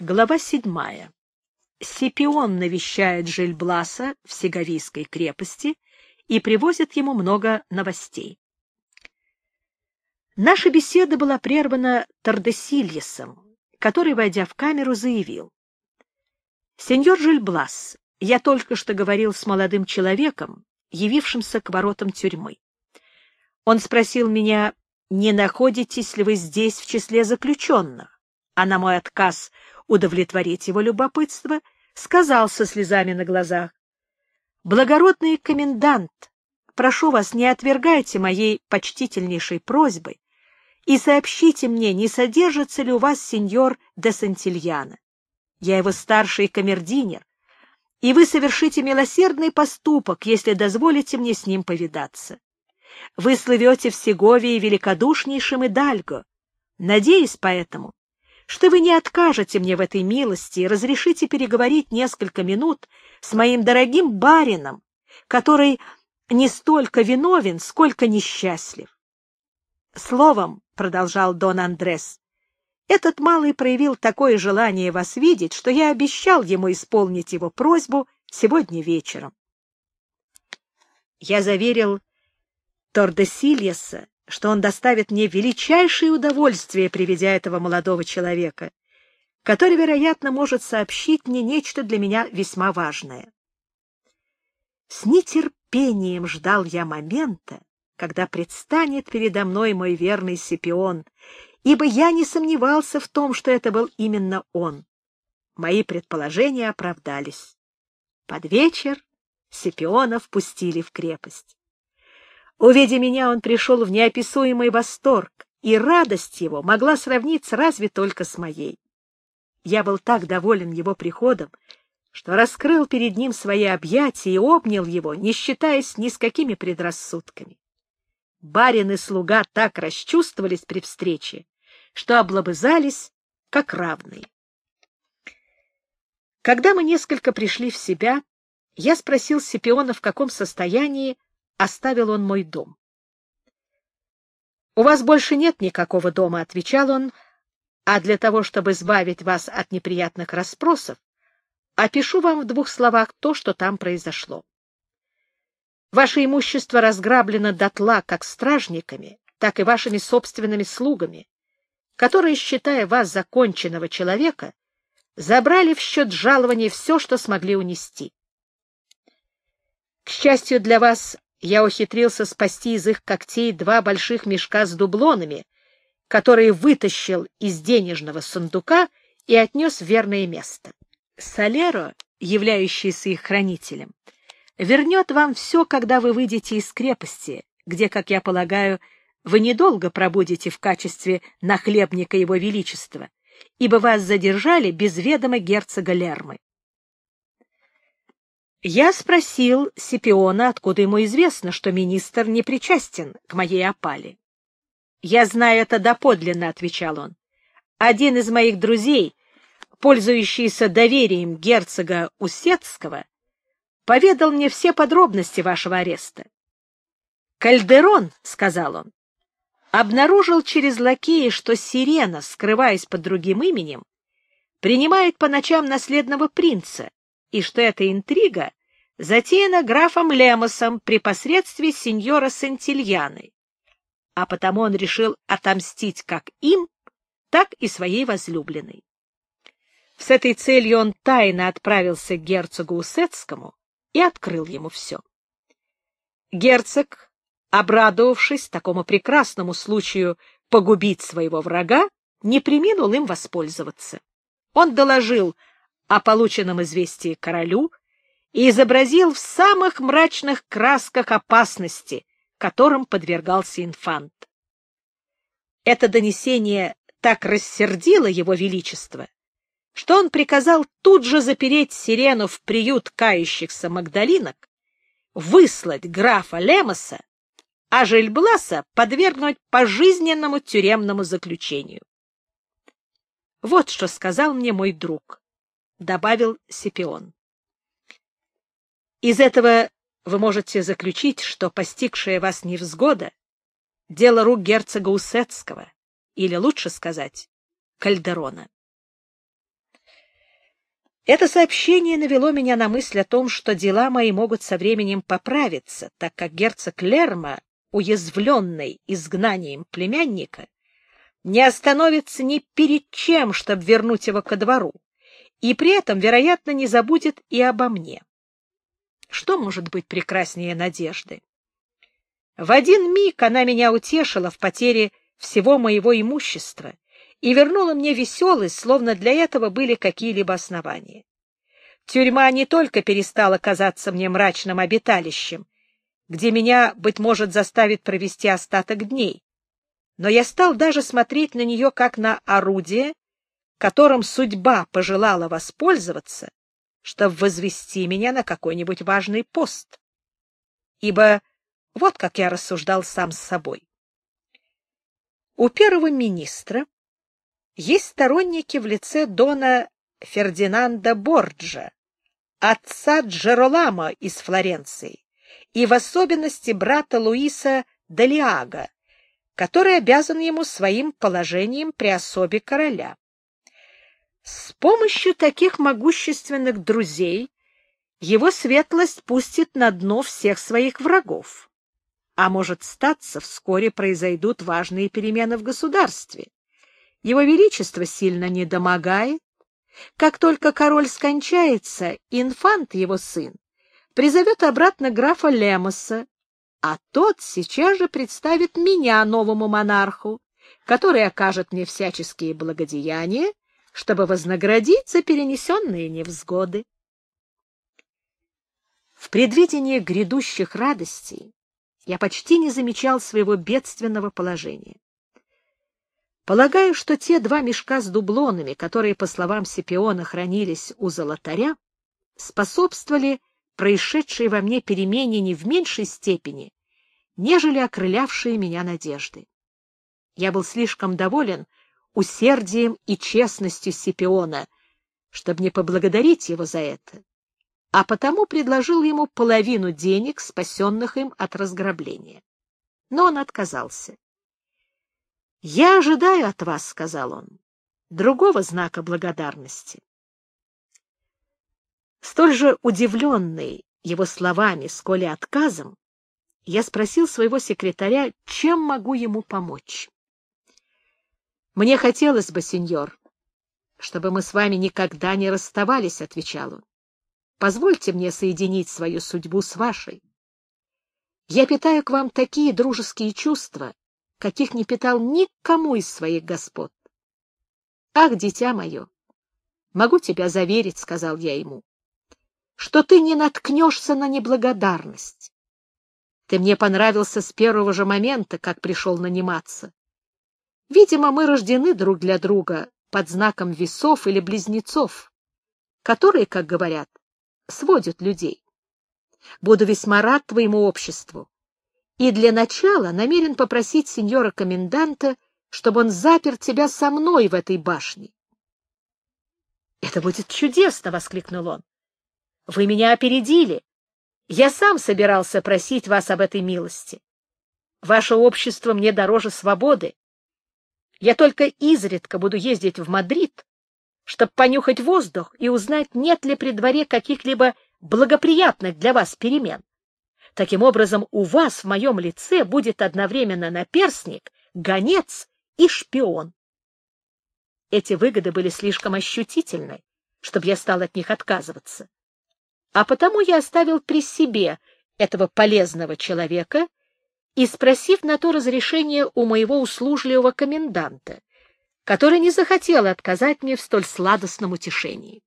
Глава седьмая. Сипион навещает Жильбласа в Сигавийской крепости и привозит ему много новостей. Наша беседа была прервана Тардесильесом, который, войдя в камеру, заявил. «Сеньор Жильблас, я только что говорил с молодым человеком, явившимся к воротам тюрьмы. Он спросил меня, не находитесь ли вы здесь в числе заключенных, а на мой отказ удовлетворить его любопытство, сказал со слезами на глазах. «Благородный комендант, прошу вас, не отвергайте моей почтительнейшей просьбы и сообщите мне, не содержится ли у вас сеньор де Сантильяна. Я его старший камердинер, и вы совершите милосердный поступок, если дозволите мне с ним повидаться. Вы слывете в Сеговии великодушнейшим и Дальго. Надеюсь поэтому, что вы не откажете мне в этой милости и разрешите переговорить несколько минут с моим дорогим барином, который не столько виновен, сколько несчастлив. Словом, — продолжал Дон Андрес, — этот малый проявил такое желание вас видеть, что я обещал ему исполнить его просьбу сегодня вечером. Я заверил Тордесильеса, что он доставит мне величайшее удовольствие, приведя этого молодого человека, который, вероятно, может сообщить мне нечто для меня весьма важное. С нетерпением ждал я момента, когда предстанет передо мной мой верный Сипион, ибо я не сомневался в том, что это был именно он. Мои предположения оправдались. Под вечер Сипиона впустили в крепость. Увидя меня, он пришел в неописуемый восторг, и радость его могла сравниться разве только с моей. Я был так доволен его приходом, что раскрыл перед ним свои объятия и обнял его, не считаясь ни с какими предрассудками. Барин и слуга так расчувствовались при встрече, что облобызались как равные. Когда мы несколько пришли в себя, я спросил Сипиона, в каком состоянии оставил он мой дом. «У вас больше нет никакого дома», — отвечал он, «а для того, чтобы избавить вас от неприятных расспросов, опишу вам в двух словах то, что там произошло. Ваше имущество разграблено дотла как стражниками, так и вашими собственными слугами, которые, считая вас законченного человека, забрали в счет жалования все, что смогли унести. К счастью для вас, я ухитрился спасти из их когтей два больших мешка с дублонами, которые вытащил из денежного сундука и отнес в верное место. Солеро, являющийся их хранителем, вернет вам все, когда вы выйдете из крепости, где, как я полагаю, вы недолго пробудете в качестве нахлебника его величества, ибо вас задержали без ведома герцога Лермы. Я спросил Сипиона, откуда ему известно, что министр не причастен к моей опале. «Я знаю это доподлинно», — отвечал он. «Один из моих друзей, пользующийся доверием герцога Усетского, поведал мне все подробности вашего ареста. «Кальдерон», — сказал он, — обнаружил через лакея, что Сирена, скрываясь под другим именем, принимает по ночам наследного принца, и что эта интрига затеяна графом Лемосом при посредстве сеньора Сентильяны, а потому он решил отомстить как им, так и своей возлюбленной. С этой целью он тайно отправился к герцогу Усетскому и открыл ему все. Герцог, обрадовавшись такому прекрасному случаю погубить своего врага, не приминул им воспользоваться. Он доложил о полученном известии королю и изобразил в самых мрачных красках опасности, которым подвергался инфант. Это донесение так рассердило его величество, что он приказал тут же запереть сирену в приют кающихся магдалинок, выслать графа Лемоса, а Жильбласа подвергнуть пожизненному тюремному заключению. Вот что сказал мне мой друг добавил Сипион. Из этого вы можете заключить, что постигшая вас невзгода — дело рук герцога Усетского, или, лучше сказать, Кальдерона. Это сообщение навело меня на мысль о том, что дела мои могут со временем поправиться, так как герцог Лерма, уязвленный изгнанием племянника, не остановится ни перед чем, чтобы вернуть его ко двору, и при этом, вероятно, не забудет и обо мне. Что может быть прекраснее надежды? В один миг она меня утешила в потере всего моего имущества и вернула мне веселость, словно для этого были какие-либо основания. Тюрьма не только перестала казаться мне мрачным обиталищем, где меня, быть может, заставит провести остаток дней, но я стал даже смотреть на нее как на орудие, которым судьба пожелала воспользоваться, чтобы возвести меня на какой-нибудь важный пост. Ибо вот как я рассуждал сам с собой. У первого министра есть сторонники в лице дона Фердинанда Борджа, отца Джеролама из Флоренции, и в особенности брата Луиса Далиага, который обязан ему своим положением при особе короля. С помощью таких могущественных друзей его светлость пустит на дно всех своих врагов а может статься, вскоре произойдут важные перемены в государстве. Его Величество сильно недомогает. Как только король скончается, инфант, его сын, призовет обратно графа Лемоса, а тот сейчас же представит меня новому монарху, который окажет мне всяческие благодеяния, чтобы вознаградить за перенесенные невзгоды. В предвидении грядущих радостей я почти не замечал своего бедственного положения. Полагаю, что те два мешка с дублонами, которые, по словам Сипиона, хранились у золотаря, способствовали происшедшей во мне перемене не в меньшей степени, нежели окрылявшие меня надежды. Я был слишком доволен усердием и честностью Сипиона, чтобы не поблагодарить его за это, а потому предложил ему половину денег, спасенных им от разграбления. Но он отказался. «Я ожидаю от вас», — сказал он, — «другого знака благодарности». Столь же удивленный его словами, сколь и отказом, я спросил своего секретаря, чем могу ему помочь. «Мне хотелось бы, сеньор, чтобы мы с вами никогда не расставались», — отвечал он. Позвольте мне соединить свою судьбу с вашей. Я питаю к вам такие дружеские чувства, каких не питал никому из своих господ. Ах, дитя мое, могу тебя заверить, — сказал я ему, — что ты не наткнешься на неблагодарность. Ты мне понравился с первого же момента, как пришел наниматься. Видимо, мы рождены друг для друга под знаком весов или близнецов, которые, как говорят, сводят людей. Буду весьма рад твоему обществу. И для начала намерен попросить сеньора-коменданта, чтобы он запер тебя со мной в этой башне. — Это будет чудесно! — воскликнул он. — Вы меня опередили. Я сам собирался просить вас об этой милости. Ваше общество мне дороже свободы. Я только изредка буду ездить в Мадрид, чтобы понюхать воздух и узнать, нет ли при дворе каких-либо благоприятных для вас перемен. Таким образом, у вас в моем лице будет одновременно наперсник, гонец и шпион. Эти выгоды были слишком ощутительны, чтобы я стал от них отказываться. А потому я оставил при себе этого полезного человека и, спросив на то разрешение у моего услужливого коменданта, который не захотел отказать мне в столь сладостном утешении.